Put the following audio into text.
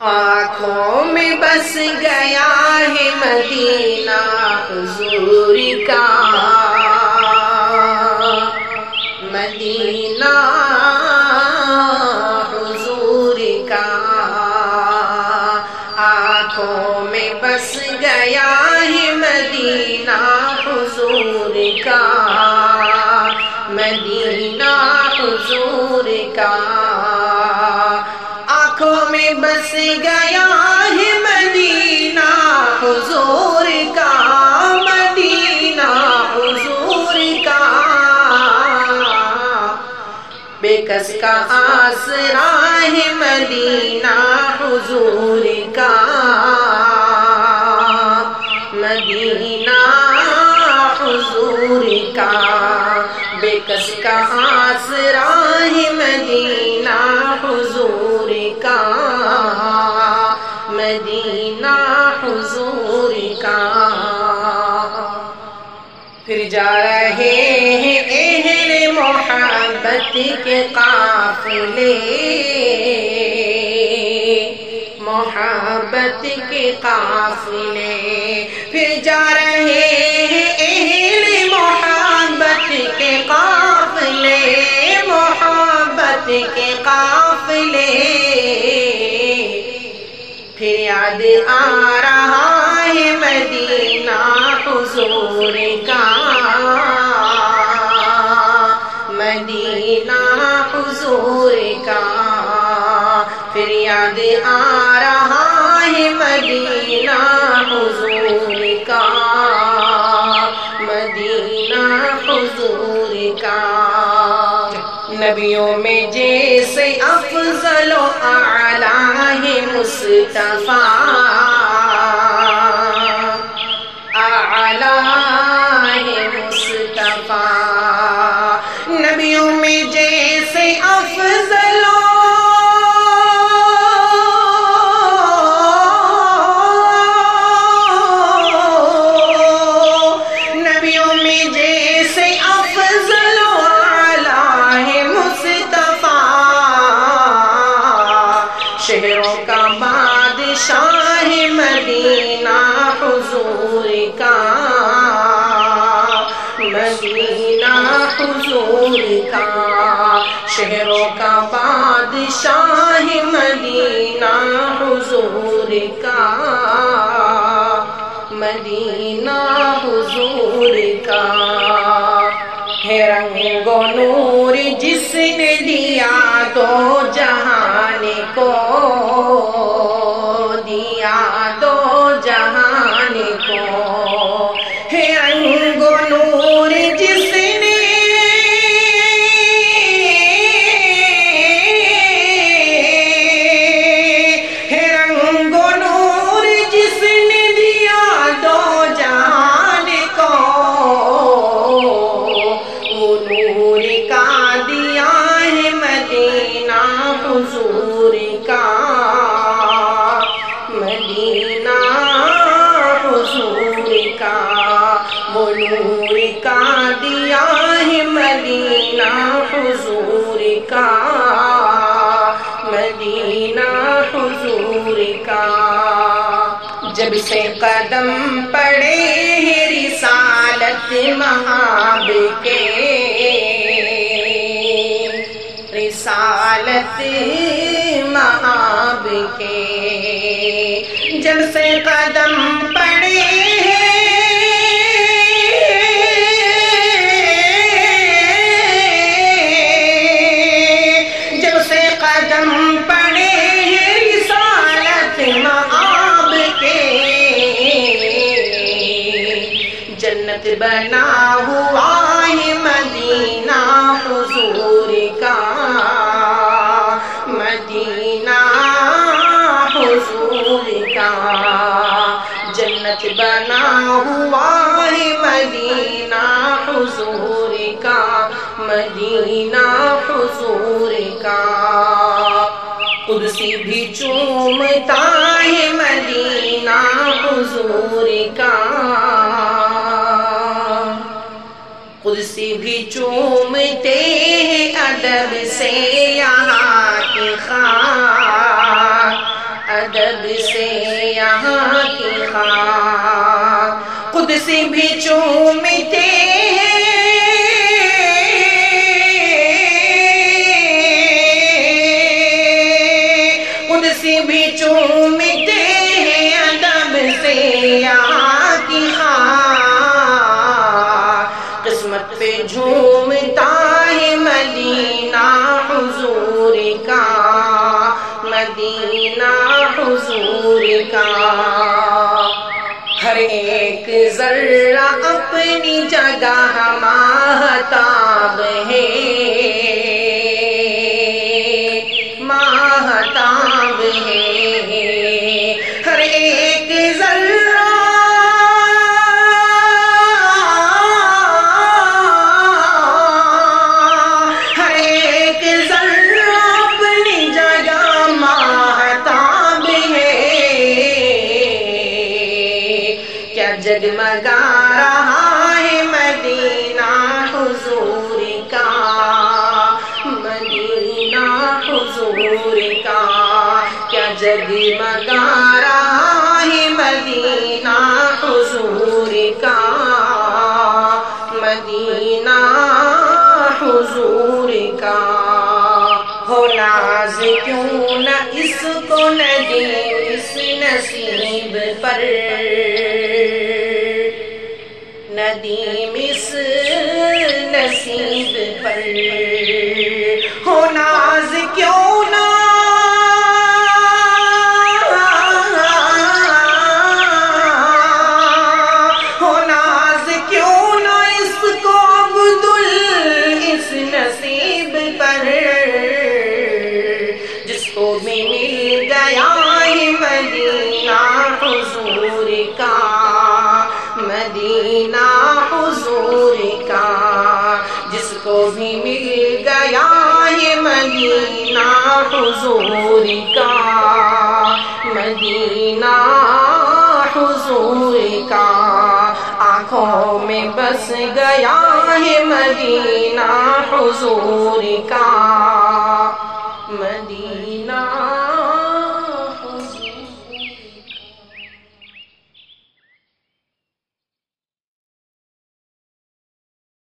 آنکھوں میں بس گیا ہے مدینہ حضور کا۔ مدینہ حضور کا۔ آنکھوں میں بس گیا ہے مدینہ حضور کا۔ مدینہ حضور کا۔ بس گیا ہے مدینہ حضور کا مدینہ حضور کا۔ بے کس کا آسرا محبت کے قافلے، محبت کے قافلے۔ پھر جا رہے ہیں اہل محبت کے قافلے، محبت کے قافلے۔ پھر یاد آ رہا ہے مدینہ حضور کا۔ مدینہ حضور کا۔ پھر یاد آ رہا ہے مدینہ حضور کا۔ مدینہ حضور کا۔ نبیوں میں جیسے افضل و اعلیٰ ہے مصطفیٰ۔ اعلیٰ نبیوں میں جیسے افضل نبیوں میں جیسے افضل و اعلیٰ ہے مصطفیٰ۔ شہروں کا بادشاہ مدینہ حضور کا۔ مدینہ حضور کا شہروں کا بادشاہ مدینہ حضور کا مدینہ حضور کا ہے رنگ و نور جس نے دیا دو جہان کو وہ نور کا دیا ہے مدینہ، حضور کا۔ مدینہ، حضور کا۔ جب سے قدم پڑے ہیں رسالت مہاب کے، رسالت مہاب کے۔ جب سے قدم جنت بنا ہوا ہے مدینہ حضور کا مدینہ حضور کا جنت بنا ہوا ہے مدینہ حضور کا مدینہ حضور کا قدسی بھی چومتا ہے مدینہ حضور کا چومتے ہیں ادب سے یہاں کی خاک، ادب سے یہاں کی خاک۔ خود سے بھی چومتے خود سے بھی چومتے ہیں ادب سے یہاں کی خاک۔ جھومتا ہے مدینہ حضور کا، مدینہ حضور کا۔ ہر ایک ذرہ اپنی جگہ ماہتاب ہے۔ حضور کا کیا جگمگا رہا ہے مدینہ؟ حضور کا مدینہ حضور کا ہو ناز کیوں نہ اس کو ندیم اس نصیب پر۔ ندیم اس نصیب پر۔ نصیب پر جس کو بھی مل گیا ہے مدینہ حضور کا، مدینہ حضور کا۔ جس کو بھی مل گیا ہے مدینہ حضور کا، مدینہ حضور کا۔ آنکھوں میں بس گیا ہے مدینہ حضور کا مدینہ